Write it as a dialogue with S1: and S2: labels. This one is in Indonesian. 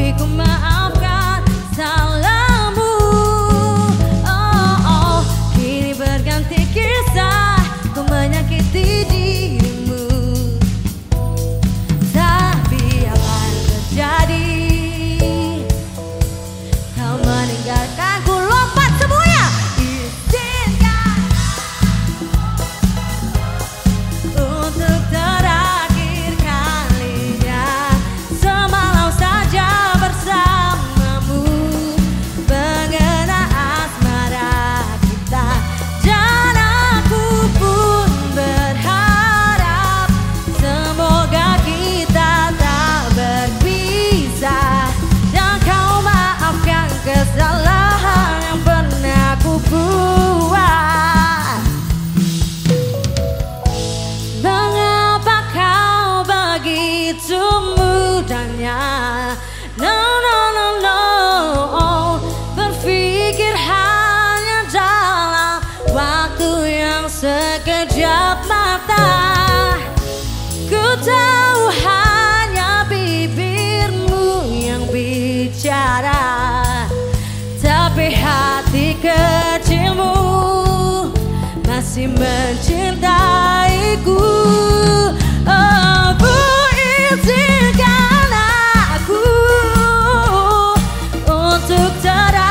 S1: be my tahu hanya bibirmu yang bicara Tapi hati kecilmu masih mencintaiku. Oh bu izinkan aku untuk terang